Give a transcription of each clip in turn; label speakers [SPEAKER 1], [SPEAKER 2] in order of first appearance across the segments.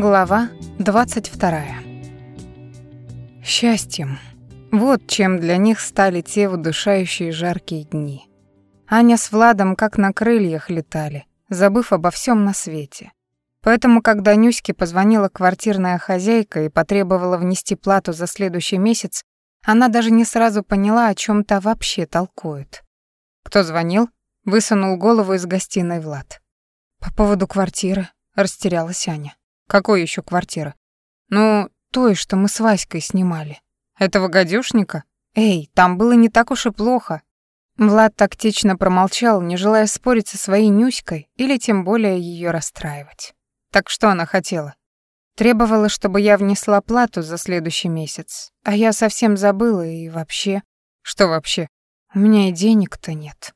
[SPEAKER 1] Глава 22. Счастьем. Вот чем для них стали те удушающие жаркие дни. Аня с Владом как на крыльях летали, забыв обо всем на свете. Поэтому, когда Нюське позвонила квартирная хозяйка и потребовала внести плату за следующий месяц, она даже не сразу поняла, о чем то вообще толкует. «Кто звонил?» — высунул голову из гостиной Влад. «По поводу квартиры», — растерялась Аня. «Какой еще квартиры?» «Ну, той, что мы с Васькой снимали». «Этого гадюшника?» «Эй, там было не так уж и плохо». Влад тактично промолчал, не желая спорить со своей Нюськой или тем более ее расстраивать. Так что она хотела? Требовала, чтобы я внесла плату за следующий месяц. А я совсем забыла и вообще... Что вообще? У меня и денег-то нет.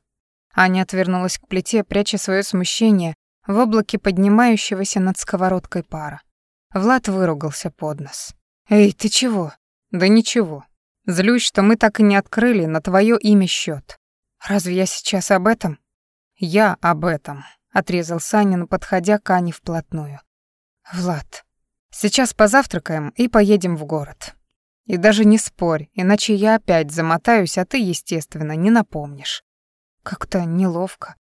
[SPEAKER 1] Аня отвернулась к плите, пряча свое смущение в облаке поднимающегося над сковородкой пара. Влад выругался под нос. «Эй, ты чего?» «Да ничего. Злюсь, что мы так и не открыли на твое имя счет. Разве я сейчас об этом?» «Я об этом», — отрезал Санин, подходя к Ане вплотную. «Влад, сейчас позавтракаем и поедем в город. И даже не спорь, иначе я опять замотаюсь, а ты, естественно, не напомнишь. Как-то неловко.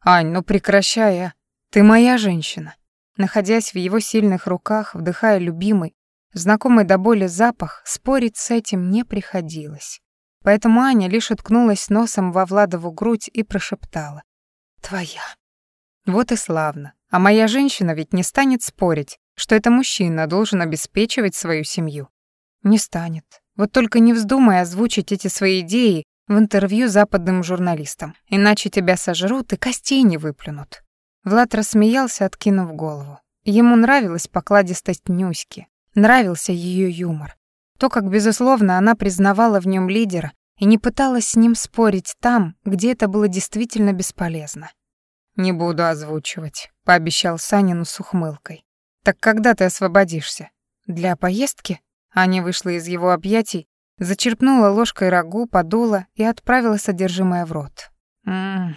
[SPEAKER 1] Ань, ну прекращай, а. Ты моя женщина. Находясь в его сильных руках, вдыхая любимый, знакомый до боли запах, спорить с этим не приходилось. Поэтому Аня лишь уткнулась носом во Владову грудь и прошептала. «Твоя». Вот и славно. А моя женщина ведь не станет спорить, что это мужчина должен обеспечивать свою семью. Не станет. Вот только не вздумай озвучить эти свои идеи в интервью западным журналистам, иначе тебя сожрут и костей не выплюнут. Влад рассмеялся, откинув голову. Ему нравилась покладистость Нюськи, нравился ее юмор. То, как, безусловно, она признавала в нем лидера и не пыталась с ним спорить там, где это было действительно бесполезно. «Не буду озвучивать», — пообещал Санину с ухмылкой. «Так когда ты освободишься? Для поездки?» Аня вышла из его объятий, зачерпнула ложкой рагу, подула и отправила содержимое в рот. Ммм,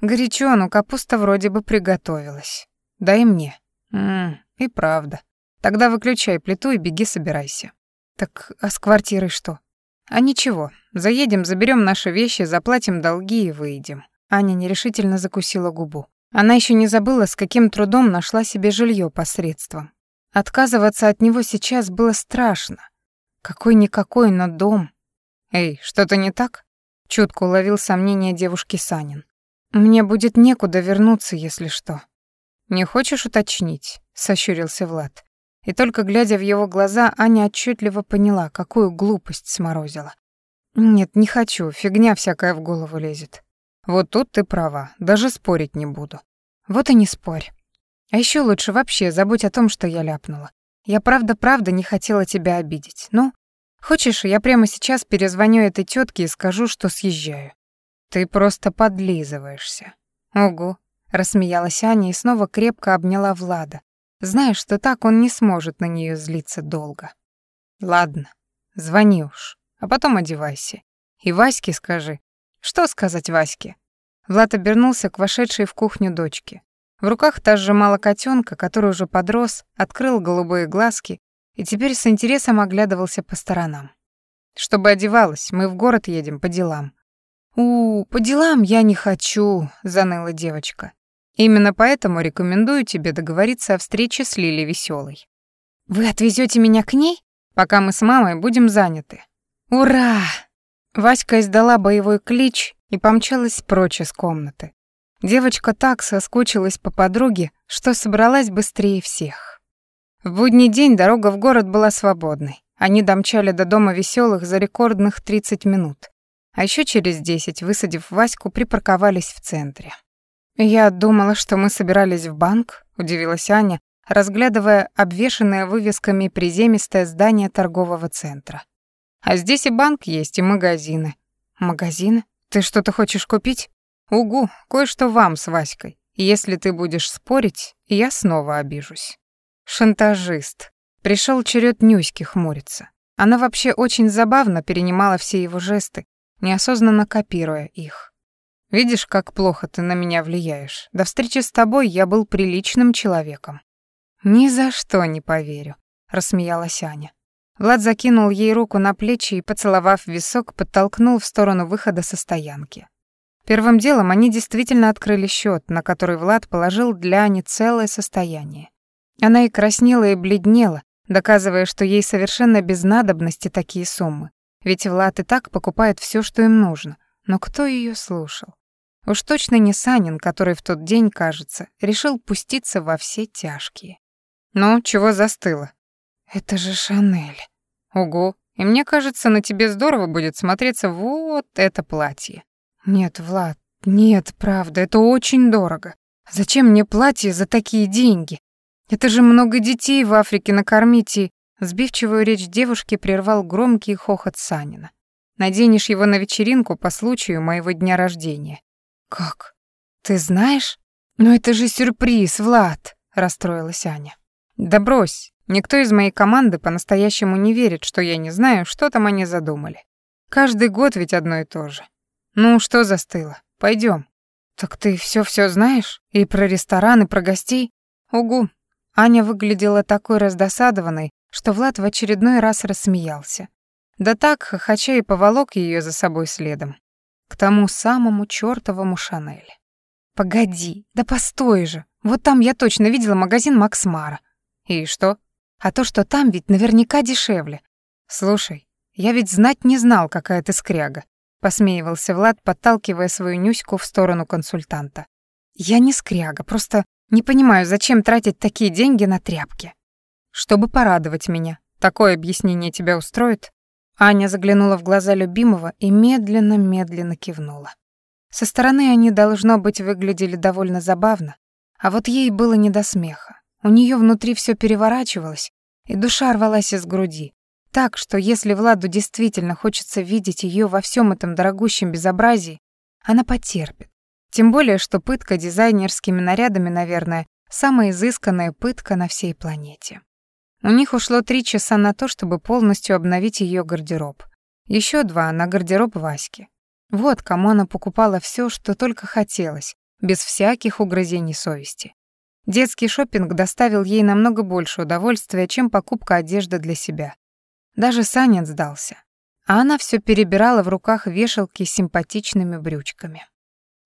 [SPEAKER 1] горячо, но капуста вроде бы приготовилась. Дай мне. Ммм, и правда. Тогда выключай плиту и беги собирайся. Так, а с квартирой что? А ничего, заедем, заберем наши вещи, заплатим долги и выйдем. Аня нерешительно закусила губу. Она еще не забыла, с каким трудом нашла себе жилье посредством. Отказываться от него сейчас было страшно. Какой-никакой, но дом. «Эй, что-то не так?» Чутко уловил сомнение девушки Санин. «Мне будет некуда вернуться, если что». «Не хочешь уточнить?» — сощурился Влад. И только глядя в его глаза, Аня отчетливо поняла, какую глупость сморозила. «Нет, не хочу, фигня всякая в голову лезет». «Вот тут ты права, даже спорить не буду». «Вот и не спорь. А еще лучше вообще забудь о том, что я ляпнула. Я правда-правда не хотела тебя обидеть. Ну, хочешь, я прямо сейчас перезвоню этой тетке и скажу, что съезжаю. Ты просто подлизываешься. Ого, рассмеялась Аня и снова крепко обняла Влада, зная, что так он не сможет на нее злиться долго. Ладно, звони уж, а потом одевайся. И Ваське скажи. Что сказать Ваське? Влад обернулся к вошедшей в кухню дочке. В руках та сжимала котенка, который уже подрос, открыл голубые глазки и теперь с интересом оглядывался по сторонам. «Чтобы одевалась, мы в город едем по делам». «У, по делам я не хочу», — заныла девочка. «Именно поэтому рекомендую тебе договориться о встрече с Лилей Веселой. «Вы отвезете меня к ней?» «Пока мы с мамой будем заняты». «Ура!» Васька издала боевой клич и помчалась прочь из комнаты. Девочка так соскучилась по подруге, что собралась быстрее всех. В будний день дорога в город была свободной. Они домчали до дома веселых за рекордных 30 минут. А еще через 10, высадив Ваську, припарковались в центре. «Я думала, что мы собирались в банк», — удивилась Аня, разглядывая обвешанное вывесками приземистое здание торгового центра. «А здесь и банк есть, и магазины». «Магазины? Ты что-то хочешь купить?» «Угу, кое-что вам с Васькой. Если ты будешь спорить, я снова обижусь». Шантажист. Пришел черед Нюськи хмуриться. Она вообще очень забавно перенимала все его жесты, неосознанно копируя их. «Видишь, как плохо ты на меня влияешь. До встречи с тобой я был приличным человеком». «Ни за что не поверю», — рассмеялась Аня. Влад закинул ей руку на плечи и, поцеловав висок, подтолкнул в сторону выхода со стоянки. Первым делом они действительно открыли счет, на который Влад положил для Ани целое состояние. Она и краснела, и бледнела, доказывая, что ей совершенно без надобности такие суммы. Ведь Влад и так покупает все, что им нужно. Но кто ее слушал? Уж точно не Санин, который в тот день, кажется, решил пуститься во все тяжкие. «Ну, чего застыло?» «Это же Шанель». «Ого, и мне кажется, на тебе здорово будет смотреться вот это платье». «Нет, Влад, нет, правда, это очень дорого. Зачем мне платье за такие деньги? Это же много детей в Африке накормить и...» Сбивчивую речь девушки прервал громкий хохот Санина. «Наденешь его на вечеринку по случаю моего дня рождения». «Как? Ты знаешь? Но это же сюрприз, Влад!» — расстроилась Аня. «Да брось, никто из моей команды по-настоящему не верит, что я не знаю, что там они задумали. Каждый год ведь одно и то же. Ну, что застыло? Пойдем. «Так ты все-все знаешь? И про ресторан, и про гостей?» «Угу». Аня выглядела такой раздосадованной, что Влад в очередной раз рассмеялся. Да так, хохоча и поволок ее за собой следом. К тому самому чёртовому Шанель. «Погоди, да постой же. Вот там я точно видела магазин Макс Мара. И что? А то, что там ведь наверняка дешевле. Слушай, я ведь знать не знал, какая ты скряга. Посмеивался Влад, подталкивая свою Нюську в сторону консультанта. Я не скряга, просто не понимаю, зачем тратить такие деньги на тряпки. Чтобы порадовать меня. Такое объяснение тебя устроит? Аня заглянула в глаза любимого и медленно-медленно кивнула. Со стороны они, должно быть, выглядели довольно забавно, а вот ей было не до смеха. У нее внутри все переворачивалось, и душа рвалась из груди. Так, что если Владу действительно хочется видеть ее во всем этом дорогущем безобразии, она потерпит. Тем более, что пытка дизайнерскими нарядами, наверное, самая изысканная пытка на всей планете. У них ушло три часа на то, чтобы полностью обновить ее гардероб. Еще два на гардероб Васьки. Вот кому она покупала все, что только хотелось, без всяких угрызений совести. Детский шопинг доставил ей намного больше удовольствия, чем покупка одежды для себя. Даже Санин сдался. А она все перебирала в руках вешалки с симпатичными брючками.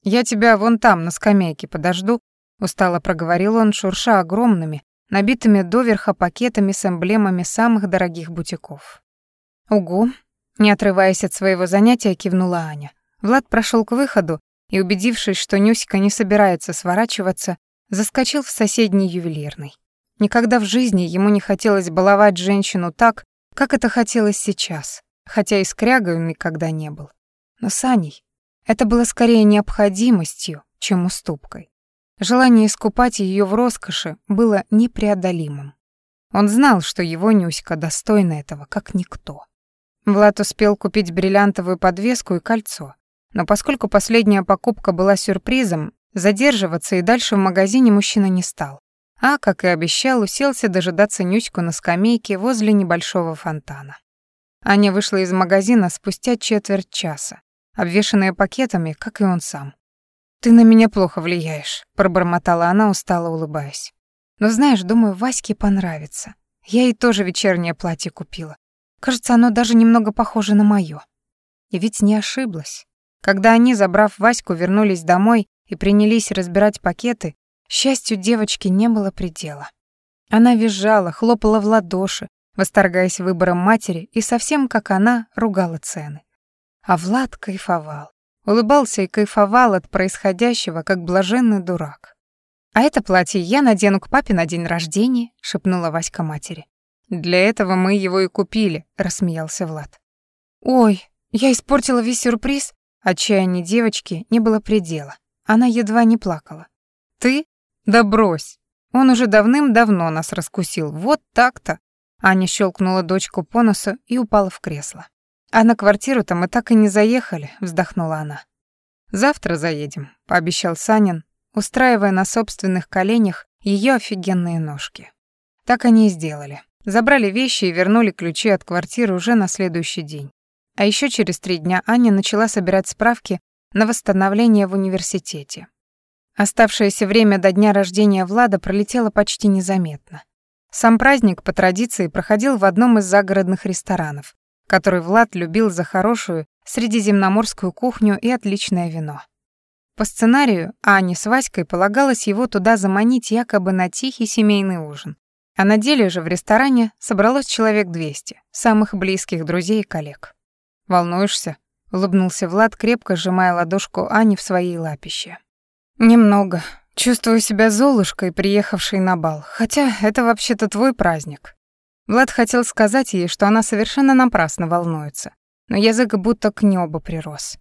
[SPEAKER 1] «Я тебя вон там, на скамейке, подожду», — устало проговорил он, шурша огромными, набитыми доверха пакетами с эмблемами самых дорогих бутиков. «Угу», — не отрываясь от своего занятия, кивнула Аня. Влад прошел к выходу и, убедившись, что Нюська не собирается сворачиваться, заскочил в соседний ювелирный. Никогда в жизни ему не хотелось баловать женщину так, как это хотелось сейчас, хотя и скрягой он никогда не был. Но с Аней это было скорее необходимостью, чем уступкой. Желание искупать ее в роскоши было непреодолимым. Он знал, что его Нюська достойна этого, как никто. Влад успел купить бриллиантовую подвеску и кольцо, но поскольку последняя покупка была сюрпризом, Задерживаться и дальше в магазине мужчина не стал, а, как и обещал, уселся дожидаться Нюську на скамейке возле небольшого фонтана. Аня вышла из магазина спустя четверть часа, обвешанная пакетами, как и он сам. «Ты на меня плохо влияешь», — пробормотала она, устало улыбаясь. «Но знаешь, думаю, Ваське понравится. Я ей тоже вечернее платье купила. Кажется, оно даже немного похоже на моё». И ведь не ошиблась. Когда они, забрав Ваську, вернулись домой, и принялись разбирать пакеты, счастью девочки не было предела. Она визжала, хлопала в ладоши, восторгаясь выбором матери и совсем как она ругала цены. А Влад кайфовал. Улыбался и кайфовал от происходящего, как блаженный дурак. «А это платье я надену к папе на день рождения», — шепнула Васька матери. «Для этого мы его и купили», — рассмеялся Влад. «Ой, я испортила весь сюрприз?» Отчаяние девочки не было предела. Она едва не плакала. «Ты? Да брось! Он уже давным-давно нас раскусил. Вот так-то!» Аня щелкнула дочку по носу и упала в кресло. «А на квартиру-то мы так и не заехали», — вздохнула она. «Завтра заедем», — пообещал Санин, устраивая на собственных коленях ее офигенные ножки. Так они и сделали. Забрали вещи и вернули ключи от квартиры уже на следующий день. А еще через три дня Аня начала собирать справки на восстановление в университете. Оставшееся время до дня рождения Влада пролетело почти незаметно. Сам праздник по традиции проходил в одном из загородных ресторанов, который Влад любил за хорошую средиземноморскую кухню и отличное вино. По сценарию Ане с Васькой полагалось его туда заманить якобы на тихий семейный ужин. А на деле же в ресторане собралось человек 200, самых близких друзей и коллег. «Волнуешься?» — улыбнулся Влад, крепко сжимая ладошку Ани в своей лапище. «Немного. Чувствую себя золушкой, приехавшей на бал, хотя это вообще-то твой праздник». Влад хотел сказать ей, что она совершенно напрасно волнуется, но язык будто к небу прирос.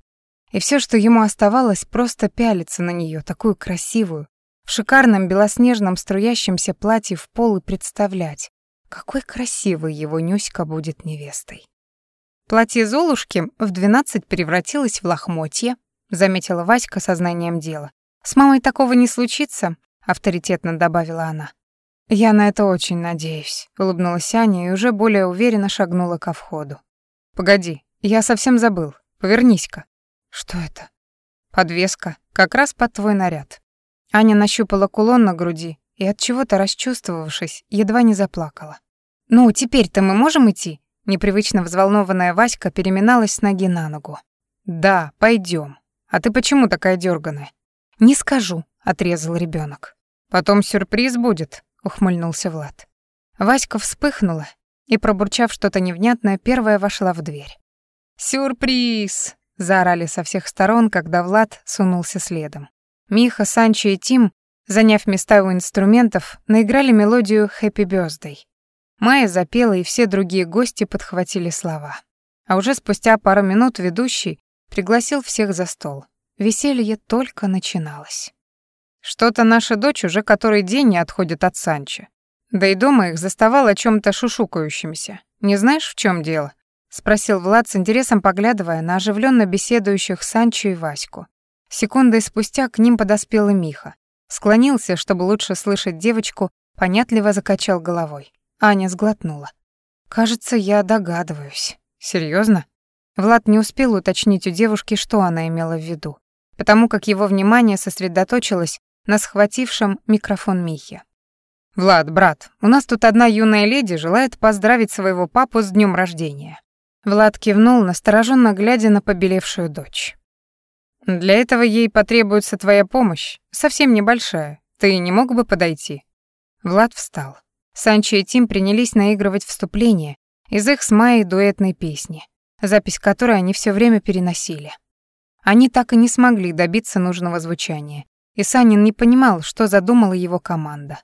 [SPEAKER 1] И все, что ему оставалось, просто пялиться на нее, такую красивую, в шикарном белоснежном струящемся платье в пол и представлять, какой красивой его Нюська будет невестой. Платье Золушки в двенадцать превратилось в лохмотье, заметила Васька сознанием дела. С мамой такого не случится, авторитетно добавила она. Я на это очень надеюсь, улыбнулась Аня и уже более уверенно шагнула ко входу. Погоди, я совсем забыл. Повернись-ка. Что это? Подвеска, как раз под твой наряд. Аня нащупала кулон на груди и от чего-то расчувствовавшись, едва не заплакала. Ну, теперь-то мы можем идти? Непривычно взволнованная Васька переминалась с ноги на ногу. Да, пойдем. А ты почему такая дерганая? Не скажу, отрезал ребенок. Потом сюрприз будет, ухмыльнулся Влад. Васька вспыхнула и, пробурчав что-то невнятное, первая вошла в дверь. «Сюрприз!» — заорали со всех сторон, когда Влад сунулся следом. Миха, Санчо и Тим, заняв места у инструментов, наиграли мелодию «Happy Birthday». Майя запела, и все другие гости подхватили слова. А уже спустя пару минут ведущий пригласил всех за стол. Веселье только начиналось. Что-то наша дочь уже который день не отходит от Санчо. Да и дома их заставал о чем то шушукающимся. Не знаешь, в чем дело? спросил Влад с интересом поглядывая на оживленно беседующих Санчо и Ваську. Секундой спустя к ним подоспел и Миха. Склонился, чтобы лучше слышать девочку, понятливо закачал головой. Аня сглотнула. Кажется, я догадываюсь. Серьезно? Влад не успел уточнить у девушки, что она имела в виду, потому как его внимание сосредоточилось на схватившем микрофон Михе. «Влад, брат, у нас тут одна юная леди желает поздравить своего папу с днем рождения». Влад кивнул, настороженно глядя на побелевшую дочь. «Для этого ей потребуется твоя помощь, совсем небольшая. Ты не мог бы подойти?» Влад встал. Санчо и Тим принялись наигрывать вступление из их с Майей дуэтной песни, запись которой они все время переносили. Они так и не смогли добиться нужного звучания, и Санин не понимал, что задумала его команда.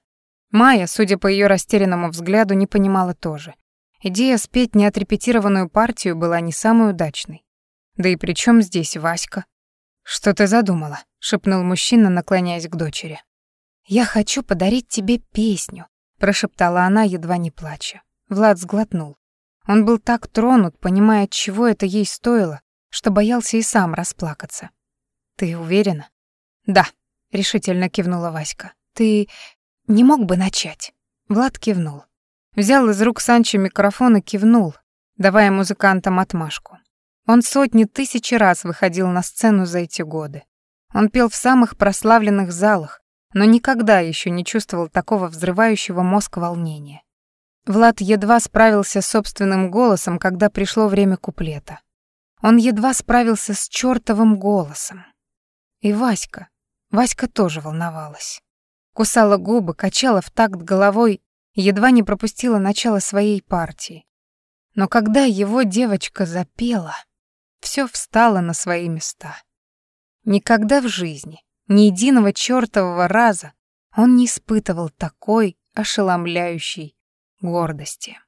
[SPEAKER 1] Майя, судя по ее растерянному взгляду, не понимала тоже. Идея спеть неотрепетированную партию была не самой удачной. Да и при здесь Васька? «Что ты задумала?» — шепнул мужчина, наклоняясь к дочери. «Я хочу подарить тебе песню», — прошептала она, едва не плача. Влад сглотнул. Он был так тронут, понимая, чего это ей стоило, что боялся и сам расплакаться. «Ты уверена?» «Да», — решительно кивнула Васька. «Ты не мог бы начать?» Влад кивнул. Взял из рук Санчо микрофон и кивнул, давая музыкантам отмашку. Он сотни тысяч раз выходил на сцену за эти годы. Он пел в самых прославленных залах, но никогда еще не чувствовал такого взрывающего мозг волнения. Влад едва справился с собственным голосом, когда пришло время куплета. Он едва справился с чёртовым голосом. И Васька, Васька тоже волновалась. Кусала губы, качала в такт головой, едва не пропустила начало своей партии. Но когда его девочка запела все встало на свои места. Никогда в жизни, ни единого чёртового раза он не испытывал такой ошеломляющей гордости.